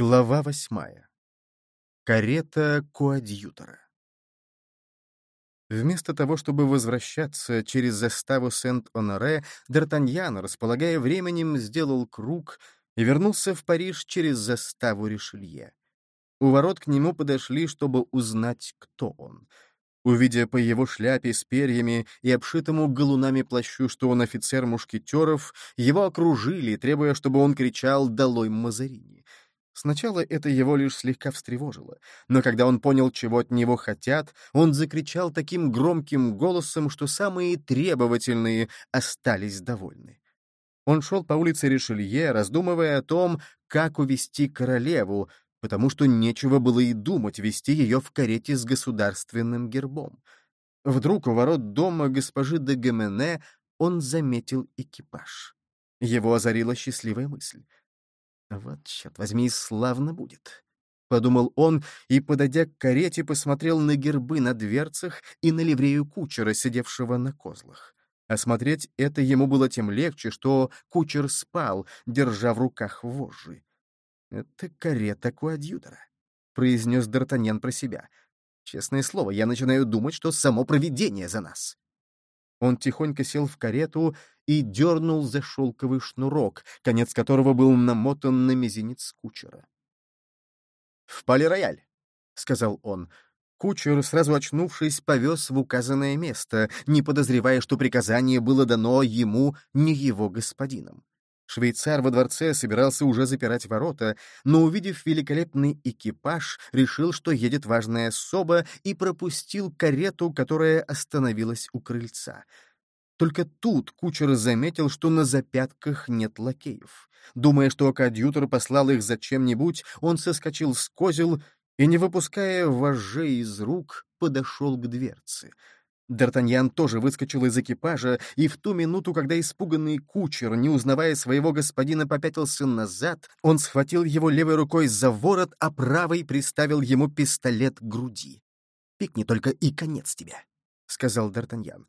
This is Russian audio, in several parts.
Глава восьмая. Карета коадьютора. Вместо того, чтобы возвращаться через заставу Сент-Оноре, Д'Артаньян, располагая временем, сделал круг и вернулся в Париж через заставу Ришелье. У ворот к нему подошли, чтобы узнать, кто он. Увидя по его шляпе с перьями и обшитому галунами плащу, что он офицер мушкетеров, его окружили, требуя, чтобы он кричал «Долой Мазарини!». Сначала это его лишь слегка встревожило, но когда он понял, чего от него хотят, он закричал таким громким голосом, что самые требовательные остались довольны. Он шел по улице Ришелье, раздумывая о том, как увести королеву, потому что нечего было и думать вести ее в карете с государственным гербом. Вдруг у ворот дома госпожи де Гемене он заметил экипаж. Его озарила счастливая мысль. «Вот, черт возьми, славно будет», — подумал он и, подойдя к карете, посмотрел на гербы на дверцах и на ливрею кучера, сидевшего на козлах. Осмотреть это ему было тем легче, что кучер спал, держа в руках вожжи. «Это карета коадьютора», — произнес Д'Артаньян про себя. «Честное слово, я начинаю думать, что само провидение за нас». Он тихонько сел в карету и дернул за шелковый шнурок, конец которого был намотан на мизинец кучера. «В поле-рояль», — сказал он. Кучер, сразу очнувшись, повез в указанное место, не подозревая, что приказание было дано ему, не его господином. Швейцар во дворце собирался уже запирать ворота, но, увидев великолепный экипаж, решил, что едет важная особа, и пропустил карету, которая остановилась у крыльца. Только тут кучер заметил, что на запятках нет лакеев. Думая, что коадьютор послал их за чем-нибудь, он соскочил с козел и, не выпуская вожжей из рук, подошел к дверце — Д'Артаньян тоже выскочил из экипажа, и в ту минуту, когда испуганный кучер, не узнавая своего господина, попятился назад, он схватил его левой рукой за ворот, а правой приставил ему пистолет к груди. «Пикни только и конец тебе», — сказал Д'Артаньян.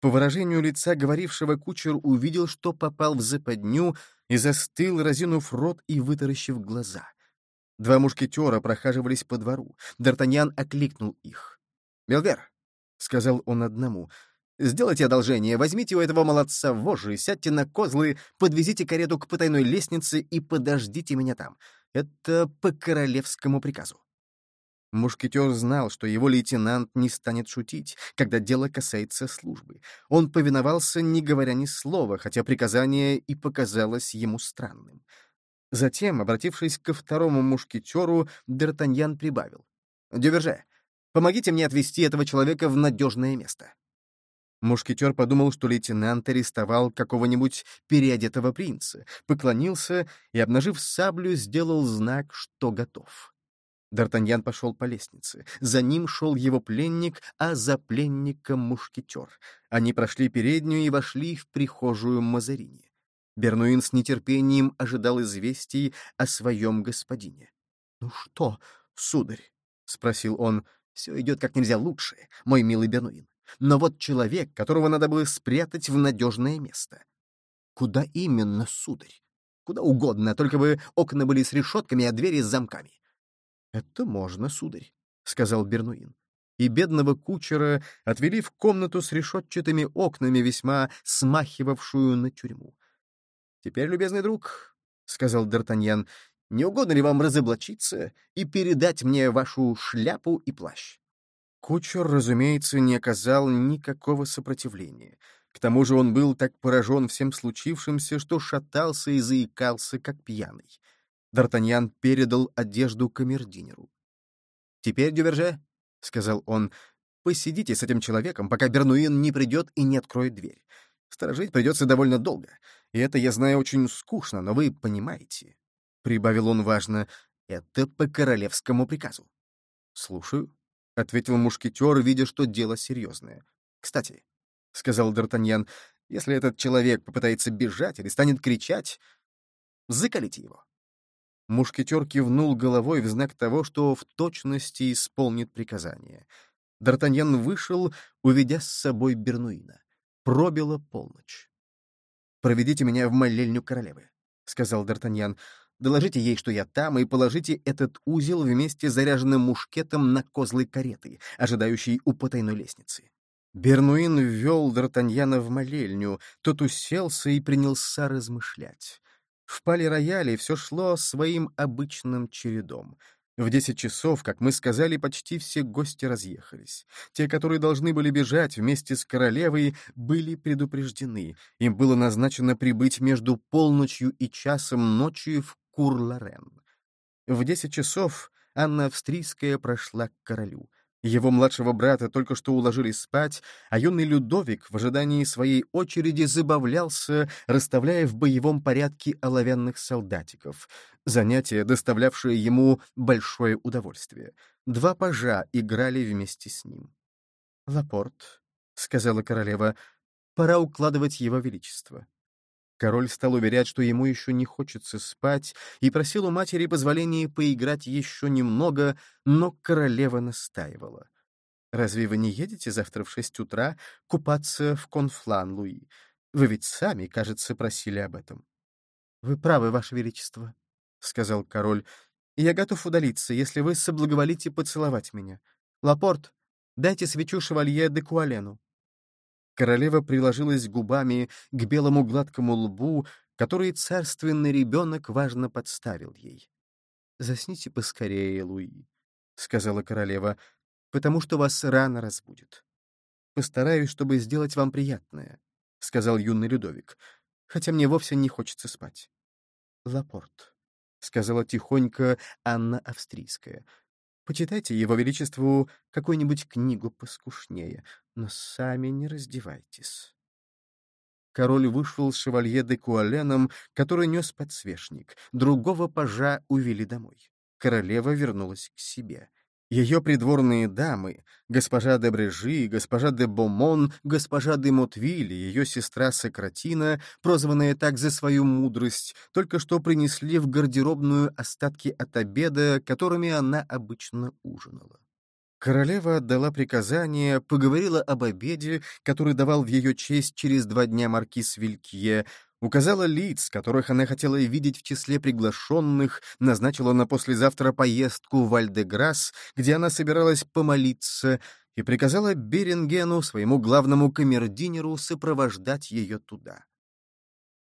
По выражению лица говорившего кучер увидел, что попал в западню, и застыл, разинув рот и вытаращив глаза. Два мушкетера прохаживались по двору. Д'Артаньян окликнул их. «Белвер, — сказал он одному. «Сделайте одолжение, возьмите у этого молодца вожжи, сядьте на козлы, подвезите карету к потайной лестнице и подождите меня там. Это по королевскому приказу». Мушкетер знал, что его лейтенант не станет шутить, когда дело касается службы. Он повиновался, не говоря ни слова, хотя приказание и показалось ему странным. Затем, обратившись ко второму мушкетеру, Д'Артаньян прибавил. «Дюверже, Помогите мне отвезти этого человека в надежное место». Мушкетер подумал, что лейтенант арестовал какого-нибудь переодетого принца, поклонился и, обнажив саблю, сделал знак, что готов. Д'Артаньян пошел по лестнице. За ним шел его пленник, а за пленником мушкетер. Они прошли переднюю и вошли в прихожую Мазарини. Бернуин с нетерпением ожидал известий о своем господине. — Ну что, сударь? — спросил он. Все идет как нельзя лучше, мой милый Бенуин. Но вот человек, которого надо было спрятать в надежное место. Куда именно, сударь? Куда угодно, только бы окна были с решетками, а двери с замками. — Это можно, сударь, — сказал Бернуин. И бедного кучера отвели в комнату с решетчатыми окнами, весьма смахивавшую на тюрьму. — Теперь, любезный друг, — сказал Д'Артаньян, не угодно ли вам разоблачиться и передать мне вашу шляпу и плащ?» Кучер, разумеется, не оказал никакого сопротивления. К тому же он был так поражен всем случившимся, что шатался и заикался, как пьяный. Д'Артаньян передал одежду камердинеру. «Теперь, Дюверже», — сказал он, — «посидите с этим человеком, пока Бернуин не придет и не откроет дверь. Сторожить придется довольно долго, и это, я знаю, очень скучно, но вы понимаете. — прибавил он важно, — это по королевскому приказу. — Слушаю, — ответил мушкетер, видя, что дело серьезное. — Кстати, — сказал Д'Артаньян, — если этот человек попытается бежать или станет кричать, закалите его. Мушкетер кивнул головой в знак того, что в точности исполнит приказание. Д'Артаньян вышел, уведя с собой Бернуина. Пробила полночь. «Проведите меня в молельню королевы», — сказал Д'Артаньян. Доложите ей, что я там, и положите этот узел вместе с заряженным мушкетом на козлы кареты, ожидающей у потайной лестницы». Бернуин ввел Д'Артаньяна в молельню, тот уселся и принялся размышлять. В пале-рояле все шло своим обычным чередом — в десять часов, как мы сказали, почти все гости разъехались. Те, которые должны были бежать вместе с королевой, были предупреждены. Им было назначено прибыть между полночью и часом ночи в Кур-Лорен. В десять часов Анна Австрийская прошла к королю. Его младшего брата только что уложили спать, а юный Людовик в ожидании своей очереди забавлялся, расставляя в боевом порядке оловянных солдатиков. Занятие, доставлявшее ему большое удовольствие. Два пажа играли вместе с ним. «Лапорт», — сказала королева, — «пора укладывать его величество». Король стал уверять, что ему еще не хочется спать, и просил у матери позволения поиграть еще немного, но королева настаивала. «Разве вы не едете завтра в шесть утра купаться в Конфлан, Луи? Вы ведь сами, кажется, просили об этом». «Вы правы, Ваше Величество», — сказал король. «Я готов удалиться, если вы соблаговолите поцеловать меня. Лапорт, дайте свечу шевалье де Куалену». Королева приложилась губами к белому гладкому лбу, который царственный ребенок важно подставил ей. «Засните поскорее, Луи», — сказала королева, — «потому что вас рано разбудит». «Постараюсь, чтобы сделать вам приятное», — сказал юный Людовик, «хотя мне вовсе не хочется спать». «Лапорт», — сказала тихонько Анна Австрийская, Почитайте его величеству какую-нибудь книгу поскушнее, но сами не раздевайтесь. Король вышел с шевалье де Куаленом, который нес подсвечник. Другого пажа увели домой. Королева вернулась к себе. Ее придворные дамы, госпожа де Брежи, госпожа де Бомон, госпожа де Мотвиль ее сестра Сократина, прозванная так за свою мудрость, только что принесли в гардеробную остатки от обеда, которыми она обычно ужинала. Королева отдала приказание, поговорила об обеде, который давал в ее честь через два дня маркиз Вилькье, указала лиц, которых она хотела видеть в числе приглашенных, назначила на послезавтра поездку в Вальдеграс, где она собиралась помолиться, и приказала Берингену, своему главному камердинеру, сопровождать ее туда.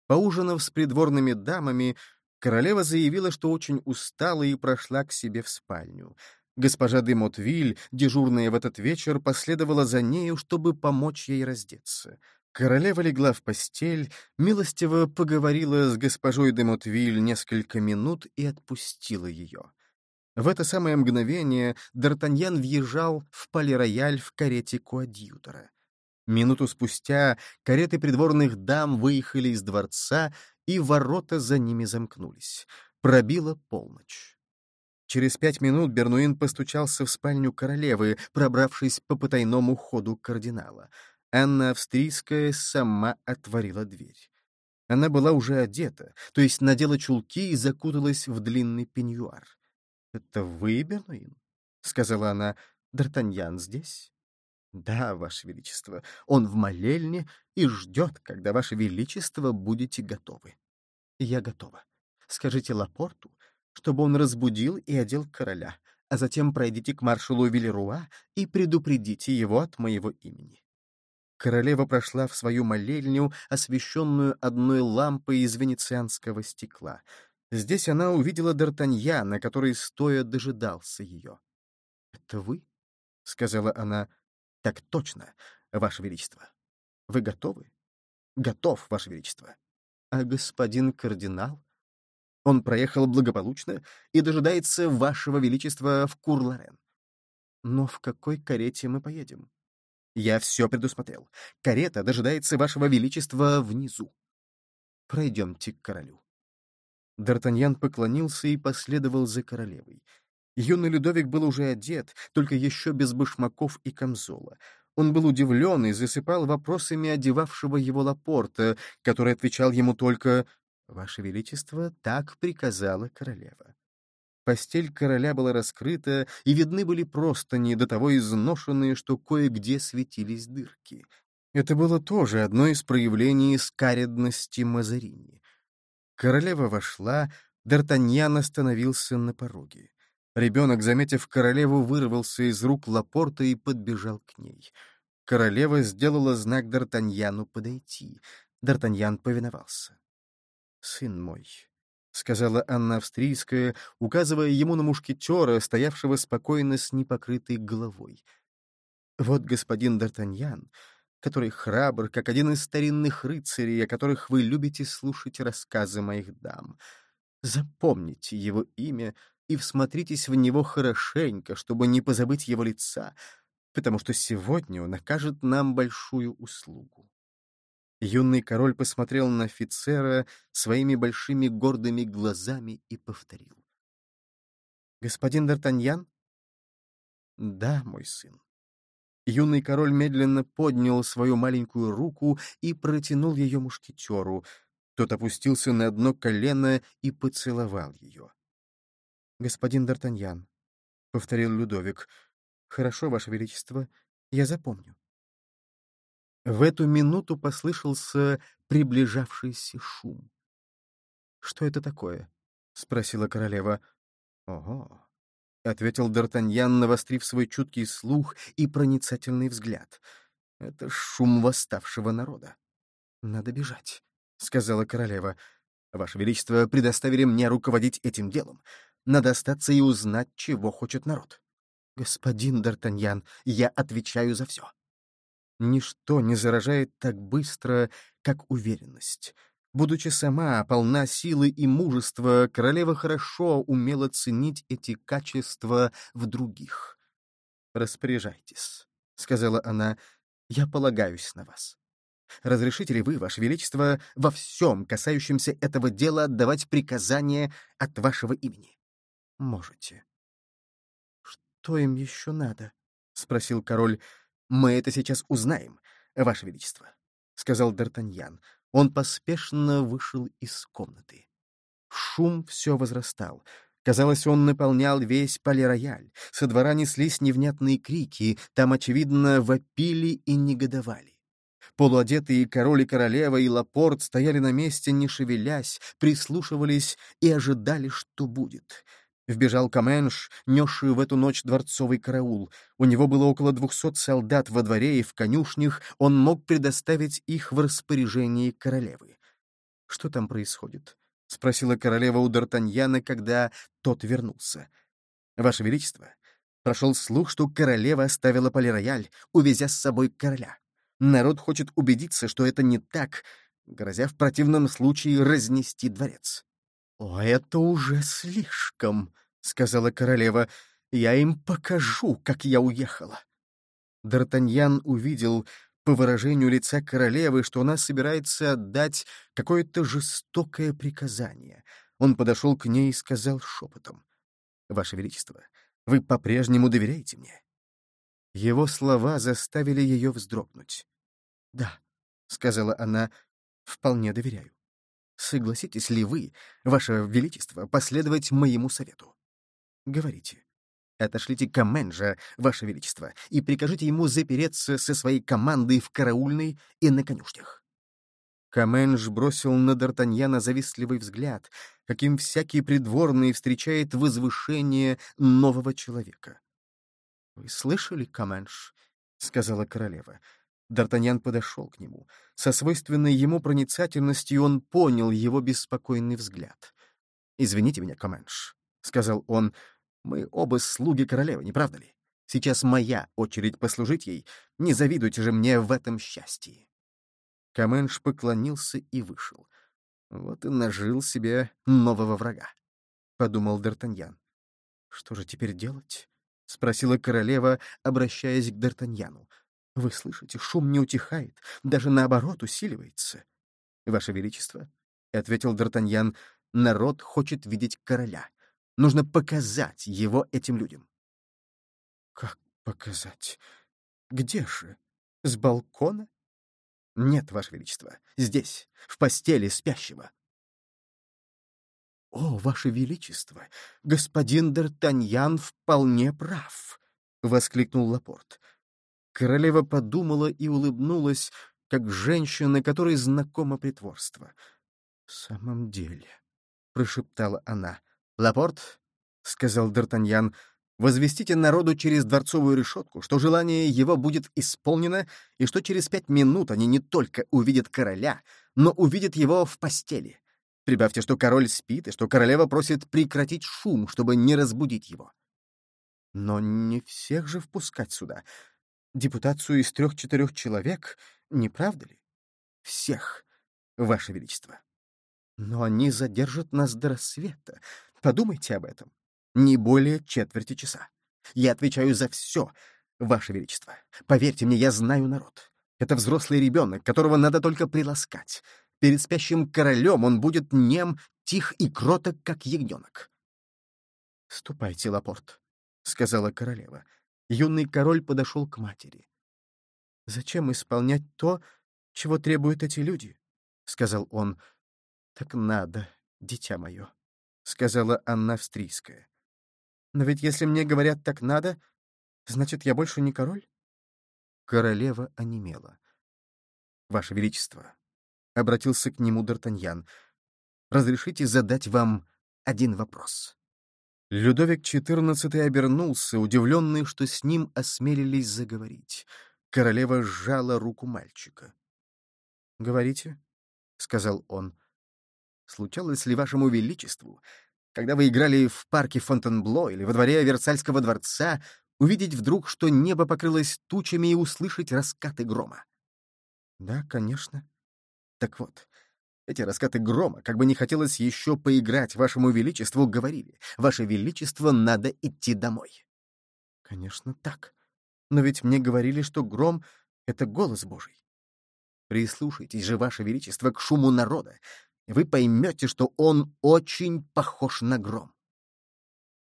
Поужинав с придворными дамами, королева заявила, что очень устала и прошла к себе в спальню. Госпожа де Мотвиль, дежурная в этот вечер, последовала за нею, чтобы помочь ей раздеться — Королева легла в постель, милостиво поговорила с госпожой де Мотвиль несколько минут и отпустила ее. В это самое мгновение Д'Артаньян въезжал в пале-рояль в карете коадьютора. Минуту спустя кареты придворных дам выехали из дворца, и ворота за ними замкнулись. Пробила полночь. Через пять минут Бернуин постучался в спальню королевы, пробравшись по потайному ходу кардинала. Анна Австрийская сама отворила дверь. Она была уже одета, то есть надела чулки и закуталась в длинный пеньюар. — Это вы, Бернуин? — сказала она. — Д'Артаньян здесь? — Да, Ваше Величество, он в молельне и ждет, когда Ваше Величество будете готовы. — Я готова. Скажите Лапорту, чтобы он разбудил и одел короля, а затем пройдите к маршалу Вильеруа и предупредите его от моего имени. Королева прошла в свою молельню, освещенную одной лампой из венецианского стекла. Здесь она увидела Д'Артаньяна, который стоя дожидался ее. — Это вы? — сказала она. — Так точно, Ваше Величество. Вы готовы? — Готов, Ваше Величество. — А господин кардинал? Он проехал благополучно и дожидается Вашего Величества в Курларен. Но в какой карете мы поедем? Я все предусмотрел. Карета дожидается вашего величества внизу. Пройдемте к королю. Д'Артаньян поклонился и последовал за королевой. Юный Людовик был уже одет, только еще без башмаков и камзола. Он был удивлен и засыпал вопросами одевавшего его Лапорта, который отвечал ему только «Ваше Величество, так приказала королева». Постель короля была раскрыта, и видны были простыни, до того изношенные, что кое-где светились дырки. Это было тоже одно из проявлений скаредности Мазарини. Королева вошла, Д'Артаньян остановился на пороге. Ребенок, заметив королеву, вырвался из рук Лапорта и подбежал к ней. Королева сделала знак Д'Артаньяну подойти. Д'Артаньян повиновался. «Сын мой», — сказала Анна Австрийская, указывая ему на мушкетера, стоявшего спокойно с непокрытой головой. «Вот господин Д'Артаньян, который храбр, как один из старинных рыцарей, о которых вы любите слушать рассказы моих дам. Запомните его имя и всмотритесь в него хорошенько, чтобы не позабыть его лица, потому что сегодня он окажет нам большую услугу. Юный король посмотрел на офицера своими большими гордыми глазами и повторил. «Господин Д'Артаньян?» «Да, мой сын». Юный король медленно поднял свою маленькую руку и протянул ее мушкетеру. Тот опустился на одно колено и поцеловал ее. «Господин Д'Артаньян», — повторил Людовик, — «хорошо, Ваше Величество, я запомню». В эту минуту послышался приближавшийся шум. «Что это такое?» — спросила королева. «Ого!» — ответил Д'Артаньян, навострив свой чуткий слух и проницательный взгляд. «Это шум восставшего народа. Надо бежать», — сказала королева. «Ваше Величество предоставили мне руководить этим делом. Надо остаться и узнать, чего хочет народ». «Господин Д'Артаньян, я отвечаю за все». Ничто не заражает так быстро, как уверенность. Будучи сама полна силы и мужества, королева хорошо умела ценить эти качества в других. «Распоряжайтесь», — сказала она, — «я полагаюсь на вас. Разрешите ли вы, Ваше Величество, во всем, касающемся этого дела, отдавать приказания от вашего имени?» «Можете». «Что им еще надо?» — спросил король. «Мы это сейчас узнаем, Ваше Величество», — сказал Д'Артаньян. Он поспешно вышел из комнаты. Шум все возрастал. Казалось, он наполнял весь полирояль. Со двора неслись невнятные крики, там, очевидно, вопили и негодовали. Полуодетые король и королева и Лапорт стояли на месте, не шевелясь, прислушивались и ожидали, что будет. Вбежал Каменш, несший в эту ночь дворцовый караул. У него было около двухсот солдат во дворе и в конюшнях, он мог предоставить их в распоряжении королевы. «Что там происходит?» — спросила королева у Д'Артаньяна, когда тот вернулся. «Ваше Величество, прошел слух, что королева оставила полирояль, увезя с собой короля. Народ хочет убедиться, что это не так, грозя в противном случае разнести дворец». «О, это уже слишком», — сказала королева. «Я им покажу, как я уехала». Д'Артаньян увидел по выражению лица королевы, что она собирается отдать какое-то жестокое приказание. Он подошел к ней и сказал шепотом. «Ваше Величество, вы по-прежнему доверяете мне?» Его слова заставили ее вздрогнуть. «Да», — сказала она, — «вполне доверяю». Согласитесь ли вы, Ваше Величество, последовать моему совету? Говорите. Отошлите Каменжа, Ваше Величество, и прикажите ему запереться со своей командой в караульной и на конюшнях. Каменж бросил на Д'Артаньяна завистливый взгляд, каким всякий придворный встречает возвышение нового человека. — Вы слышали, Каменж? — сказала королева. Д'Артаньян подошел к нему. Со свойственной ему проницательностью он понял его беспокойный взгляд. «Извините меня, Коменш», — сказал он, — «мы оба слуги королевы, не правда ли? Сейчас моя очередь послужить ей. Не завидуйте же мне в этом счастье». Каменш поклонился и вышел. «Вот и нажил себе нового врага», — подумал Д'Артаньян. «Что же теперь делать?» — спросила королева, обращаясь к Д'Артаньяну. Вы слышите, шум не утихает, даже наоборот усиливается. — Ваше Величество, — ответил Д'Артаньян, — народ хочет видеть короля. Нужно показать его этим людям. — Как показать? Где же? С балкона? — Нет, Ваше Величество, здесь, в постели спящего. — О, Ваше Величество, господин Д'Артаньян вполне прав! — воскликнул Лапорт. Королева подумала и улыбнулась, как женщина, которой знакомо притворство. — В самом деле, — прошептала она. «Лапорт», — сказал Д'Артаньян, — «возвестите народу через дворцовую решетку, что желание его будет исполнено, и что через пять минут они не только увидят короля, но увидят его в постели. Прибавьте, что король спит, и что королева просит прекратить шум, чтобы не разбудить его». «Но не всех же впускать сюда. Депутацию из трех-четырех человек, не правда ли?» «Всех, Ваше Величество». «Но они задержат нас до рассвета. Подумайте об этом. Не более четверти часа. Я отвечаю за все, Ваше Величество. Поверьте мне, я знаю народ. Это взрослый ребенок, которого надо только приласкать. Перед спящим королем он будет нем, тих и кроток, как ягненок. «Ступайте, Лапорт», — сказала королева. Юный король подошел к матери. «Зачем исполнять то, чего требуют эти люди?» — сказал он. «Так надо, дитя мое», — сказала Анна Австрийская. «Но ведь если мне говорят «так надо», значит, я больше не король?» Королева онемела. «Ваше Величество», — обратился к нему Д'Артаньян, — «разрешите задать вам один вопрос». Людовик XIV обернулся, удивленный, что с ним осмелились заговорить. Королева сжала руку мальчика. «Говорите», — сказал он. «Случалось ли вашему величеству, когда вы играли в парке Фонтенбло или во дворе Версальского дворца, увидеть вдруг, что небо покрылось тучами и услышать раскаты грома?» «Да, конечно», так вот, эти раскаты грома, как бы не хотелось еще поиграть вашему величеству, говорили, «Ваше величество, надо идти домой». Конечно, так. Но ведь мне говорили, что гром — это голос Божий. Прислушайтесь же, ваше величество, к шуму народа, вы поймете, что он очень похож на гром.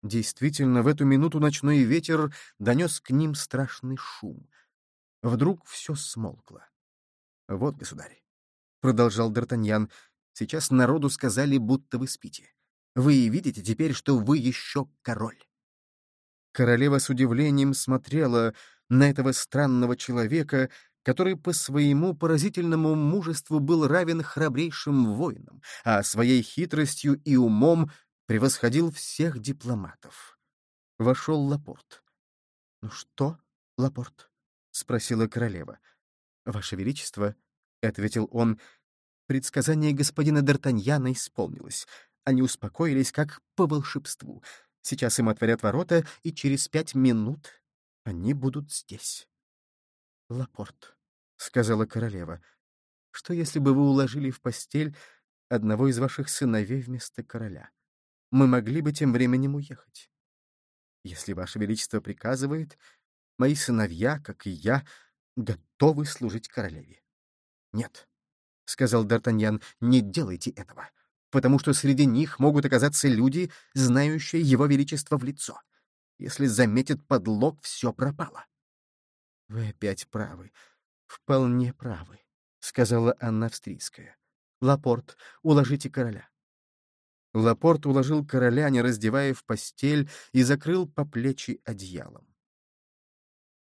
Действительно, в эту минуту ночной ветер донес к ним страшный шум. Вдруг все смолкло. Вот, государь, продолжал Д'Артаньян, — «сейчас народу сказали, будто вы спите. Вы видите теперь, что вы еще король». Королева с удивлением смотрела на этого странного человека, который по своему поразительному мужеству был равен храбрейшим воинам, а своей хитростью и умом превосходил всех дипломатов. Вошел Лапорт. «Ну что, Лапорт?» — спросила королева. «Ваше Величество», — ответил он, — «предсказание господина Д'Артаньяна исполнилось. Они успокоились, как по волшебству. Сейчас им отворят ворота, и через пять минут они будут здесь». «Лапорт», — сказала королева, — «что если бы вы уложили в постель одного из ваших сыновей вместо короля? Мы могли бы тем временем уехать. Если ваше величество приказывает, мои сыновья, как и я, готовы служить королеве. «Нет», — сказал Д'Артаньян, — «не делайте этого, потому что среди них могут оказаться люди, знающие его величество в лицо. Если заметят подлог, все пропало». «Вы опять правы, вполне правы», — сказала Анна Австрийская. «Лапорт, уложите короля». Лапорт уложил короля, не раздевая в постель, и закрыл по плечи одеялом.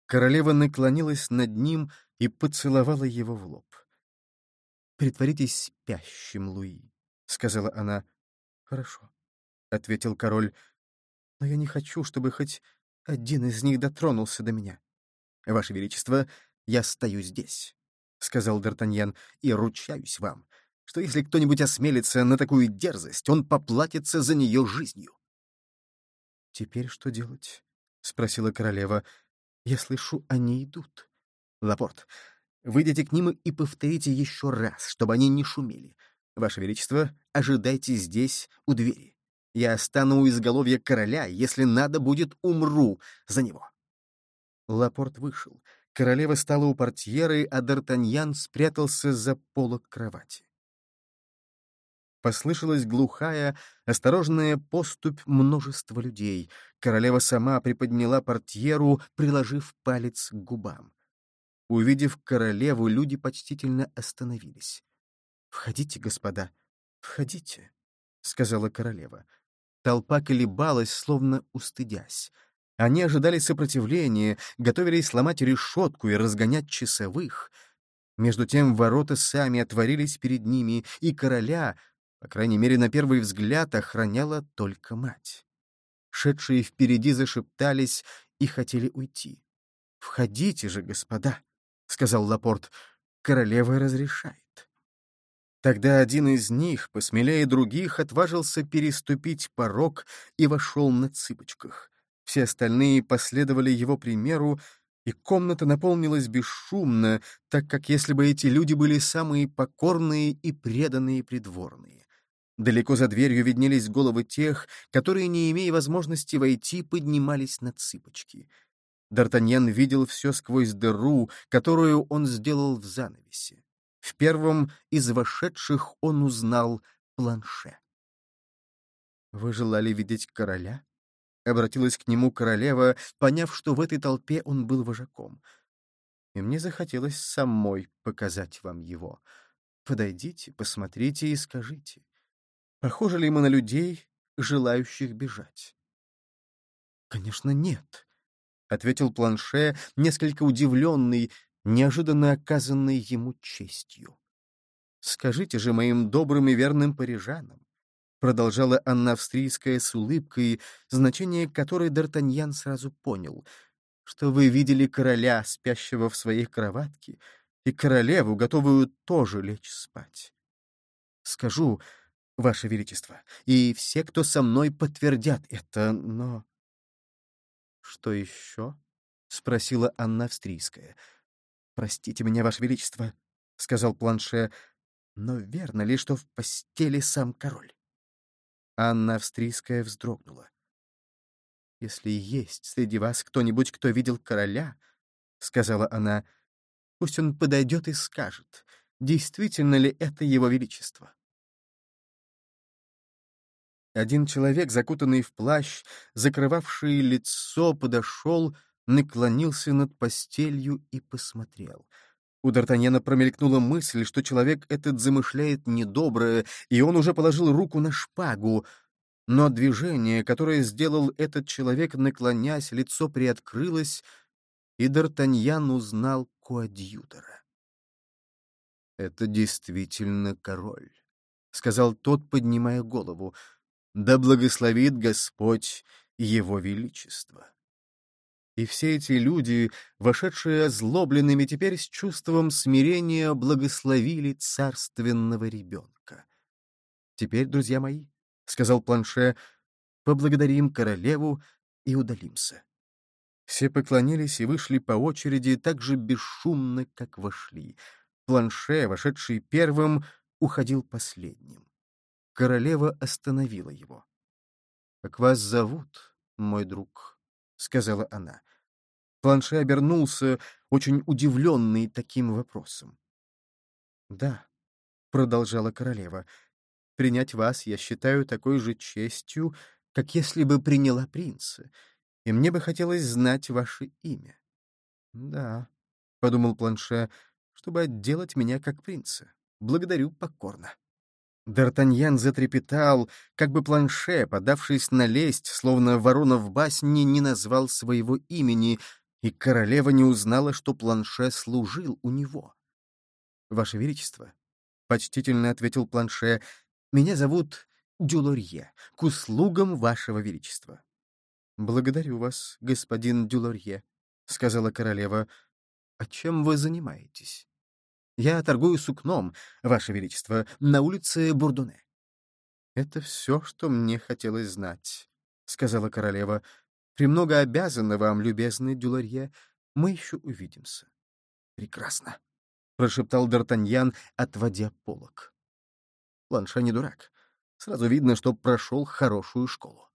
Королева наклонилась над ним и поцеловала его в лоб. «Притворитесь спящим, Луи», — сказала она. «Хорошо», — ответил король, — «но я не хочу, чтобы хоть один из них дотронулся до меня». «Ваше Величество, я стою здесь», — сказал Д'Артаньян, — «и ручаюсь вам, что если кто-нибудь осмелится на такую дерзость, он поплатится за нее жизнью». «Теперь что делать?» — спросила королева. «Я слышу, они идут». «Лапорт, Выйдите к ним и повторите еще раз, чтобы они не шумели. Ваше Величество, ожидайте здесь, у двери. Я стану у изголовья короля, если надо будет, умру за него». Лапорт вышел. Королева стала у портьеры, а Д'Артаньян спрятался за полок кровати. Послышалась глухая, осторожная поступь множества людей. Королева сама приподняла портьеру, приложив палец к губам. Увидев королеву, люди почтительно остановились. «Входите, господа, входите», — сказала королева. Толпа колебалась, словно устыдясь. Они ожидали сопротивления, готовились сломать решетку и разгонять часовых. Между тем ворота сами отворились перед ними, и короля, По крайней мере, на первый взгляд охраняла только мать. Шедшие впереди зашептались и хотели уйти. «Входите же, господа», — сказал Лапорт, — «королева разрешает». Тогда один из них, посмелее других, отважился переступить порог и вошел на цыпочках. Все остальные последовали его примеру, и комната наполнилась бесшумно, так как если бы эти люди были самые покорные и преданные придворные. Далеко за дверью виднелись головы тех, которые, не имея возможности войти, поднимались на цыпочки. Д'Артаньян видел все сквозь дыру, которую он сделал в занавесе. В первом из вошедших он узнал планше. «Вы желали видеть короля?» — обратилась к нему королева, поняв, что в этой толпе он был вожаком. «И мне захотелось самой показать вам его. Подойдите, посмотрите и скажите, похожи ли мы на людей, желающих бежать?» «Конечно, нет», — ответил Планше, несколько удивленный, неожиданно оказанной ему честью. «Скажите же моим добрым и верным парижанам», — продолжала Анна Австрийская с улыбкой, значение которой Д'Артаньян сразу понял, что вы видели короля, спящего в своей кроватке, и королеву, готовую тоже лечь спать. Скажу, Ваше Величество, и все, кто со мной, подтвердят это, но... — Что еще? — спросила Анна Австрийская. — «Простите меня, Ваше Величество», — сказал Планше, «но верно ли, что в постели сам король?» Анна Австрийская вздрогнула. «Если есть среди вас кто-нибудь, кто видел короля», — сказала она, — «пусть он подойдет и скажет, действительно ли это его величество». Один человек, закутанный в плащ, закрывавший лицо, подошел, наклонился над постелью и посмотрел. У Д'Артаньяна промелькнула мысль, что человек этот замышляет недоброе, и он уже положил руку на шпагу. Но движение, которое сделал этот человек, наклонясь, лицо приоткрылось, и Д'Артаньян узнал коадьютора. «Это действительно король», — сказал тот, поднимая голову. «Да благословит Господь его величество». И все эти люди, вошедшие озлобленными теперь с чувством смирения, благословили царственного ребенка. «Теперь, друзья мои», — сказал Планше, — «поблагодарим королеву и удалимся». Все поклонились и вышли по очереди так же бесшумно, как вошли. Планше, вошедший первым, уходил последним. Королева остановила его. «Как вас зовут, мой друг?» — сказала она. Планше обернулся, очень удивленный таким вопросом. «Да», — продолжала королева, — «принять вас я считаю такой же честью, как если бы приняла принца, и мне бы хотелось знать ваше имя». «Да», — подумал Планше, — «чтобы отделать меня как принца. Благодарю покорно». Д'Артаньян затрепетал, как бы планше, подавшись на лесть, словно ворона в басне, не назвал своего имени, и королева не узнала, что планше служил у него. «Ваше Величество», — почтительно ответил планше, — «меня зовут Дюлорье, к услугам Вашего Величества». «Благодарю вас, господин Дюлорье», — сказала королева. «А чем вы занимаетесь?» «Я торгую сукном, Ваше Величество, на улице Бурдуне». «Это все, что мне хотелось знать», — сказала королева. «Премного обязана вам, любезный Дюларье. Мы еще увидимся». «Прекрасно», — прошептал Д'Артаньян, отводя полок. Планша не дурак. Сразу видно, что прошел хорошую школу.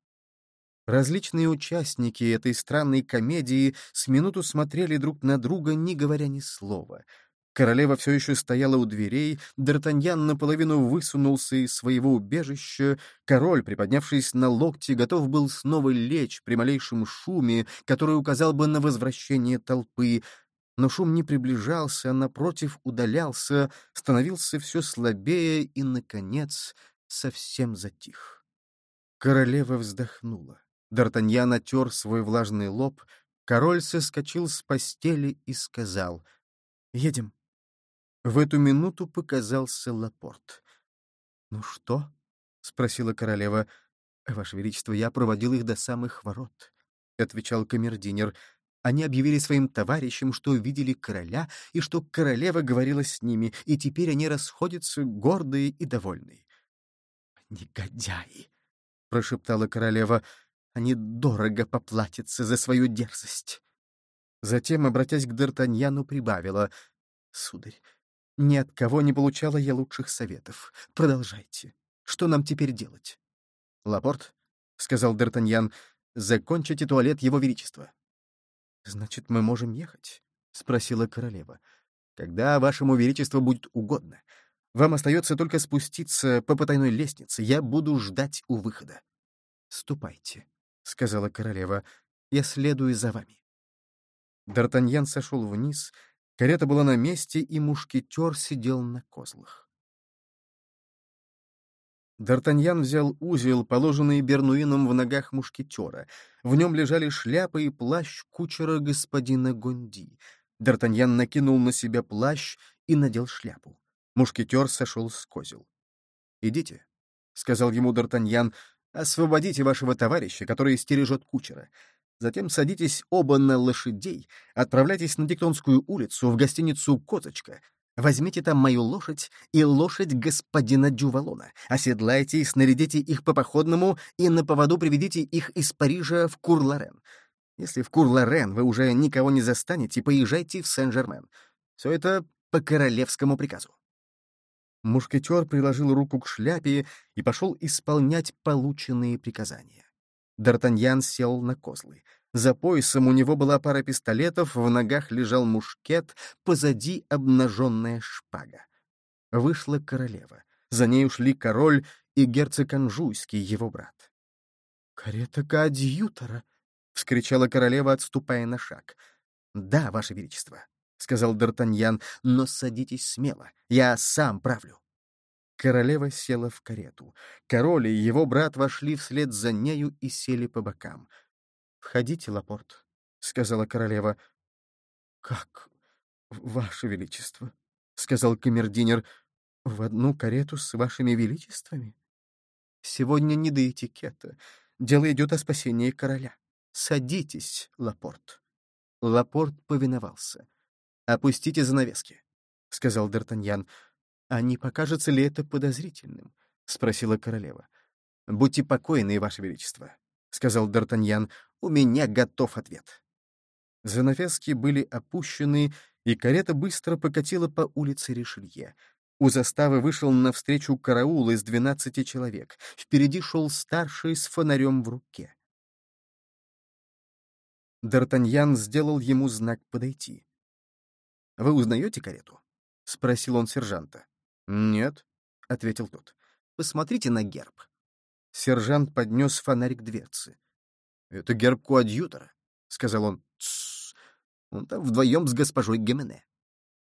Различные участники этой странной комедии с минуту смотрели друг на друга, не говоря ни слова — Королева все еще стояла у дверей, Д'Артаньян наполовину высунулся из своего убежища, король, приподнявшись на локти, готов был снова лечь при малейшем шуме, который указал бы на возвращение толпы, но шум не приближался, а напротив удалялся, становился все слабее и, наконец, совсем затих. Королева вздохнула. Д'Артаньян отер свой влажный лоб, король соскочил с постели и сказал — «Едем». В эту минуту показался Лапорт. «Ну что?» — спросила королева. «Ваше Величество, я проводил их до самых ворот», — отвечал камердинер. Они объявили своим товарищам, что увидели короля, и что королева говорила с ними, и теперь они расходятся гордые и довольные. «Негодяи!» — прошептала королева. «Они дорого поплатятся за свою дерзость». Затем, обратясь к Д'Артаньяну, прибавила. «Сударь, ни от кого не получала я лучших советов. Продолжайте. Что нам теперь делать?» «Лапорт», — сказал Д'Артаньян, — «закончите туалет Его Величества». «Значит, мы можем ехать?» — спросила королева. «Когда вашему величеству будет угодно. Вам остается только спуститься по потайной лестнице. Я буду ждать у выхода». «Ступайте», — сказала королева. «Я следую за вами». Д'Артаньян сошел вниз, карета была на месте, и мушкетер сидел на козлах. Д'Артаньян взял узел, положенный Бернуином в ногах мушкетера. В нем лежали шляпа и плащ кучера господина Гонди. Д'Артаньян накинул на себя плащ и надел шляпу. Мушкетер сошел с козел. «Идите», — сказал ему Д'Артаньян, — «освободите вашего товарища, который стережет кучера. Затем садитесь оба на лошадей, отправляйтесь на Диктонскую улицу в гостиницу «Козочка», Возьмите там мою лошадь и лошадь господина Дювалона, оседлайте и снарядите их по походному и на поводу приведите их из Парижа в Кур-Лорен. Если в Кур-Лорен вы уже никого не застанете, поезжайте в Сен-Жермен. Все это по королевскому приказу. Мушкетер приложил руку к шляпе и пошел исполнять полученные приказания. Д'Артаньян сел на козлы. За поясом у него была пара пистолетов, в ногах лежал мушкет, позади обнаженная шпага. Вышла королева. За ней ушли король и герцог Анжуйский, его брат. «Карета коадьютора!» — вскричала королева, отступая на шаг. «Да, ваше величество», — сказал Д'Артаньян, — «но садитесь смело, я сам правлю». Королева села в карету. Король и его брат вошли вслед за нею и сели по бокам. «Входите, Лапорт», — сказала королева. «Как, ваше величество?» — сказал камердинер. «В одну карету с вашими величествами?» «Сегодня не до этикета. Дело идет о спасении короля. Садитесь, Лапорт». Лапорт повиновался. «Опустите занавески», — сказал Д'Артаньян. «А не покажется ли это подозрительным?» — спросила королева. «Будьте покойны, ваше величество», — сказал Д'Артаньян. У меня готов ответ. Занавески были опущены, и карета быстро покатила по улице Ришелье. У заставы вышел навстречу караул из двенадцати человек. Впереди шел старший с фонарем в руке. Д'Артаньян сделал ему знак подойти. «Вы узнаете карету?» — спросил он сержанта. «Нет», — ответил тот. «Посмотрите на герб». Сержант поднес фонарь к дверце. «Это герб коадьютора», — сказал он. «Тссс, он там вдвоем с госпожой Гемене».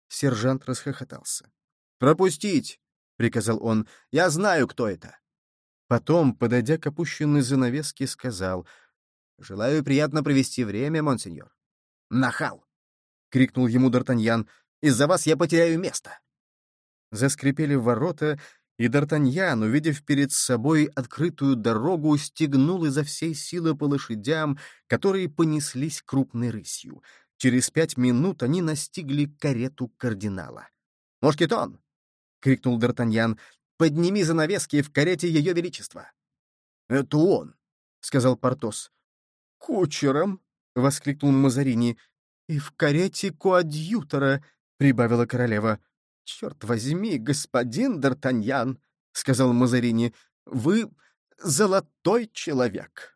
Сержант расхохотался. «Пропустить!» — приказал он. «Я знаю, кто это». Потом, подойдя к опущенной занавеске, сказал. «Желаю приятно провести время, монсеньор». «Нахал!» — крикнул ему Д'Артаньян. «Из-за вас я потеряю место». Заскрипели ворота, и Д'Артаньян, увидев перед собой открытую дорогу, стегнул изо всей силы по лошадям, которые понеслись крупной рысью. Через пять минут они настигли карету кардинала. «Мушкетон!» — крикнул Д'Артаньян. «Подними занавески в карете Ее Величества!» «Это он!» — сказал Портос. «Кучером!» — воскликнул Мазарини. «И в карете коадьютора!» — прибавила королева. «Черт возьми, господин Д'Артаньян», — сказал Мазарини, — «вы золотой человек».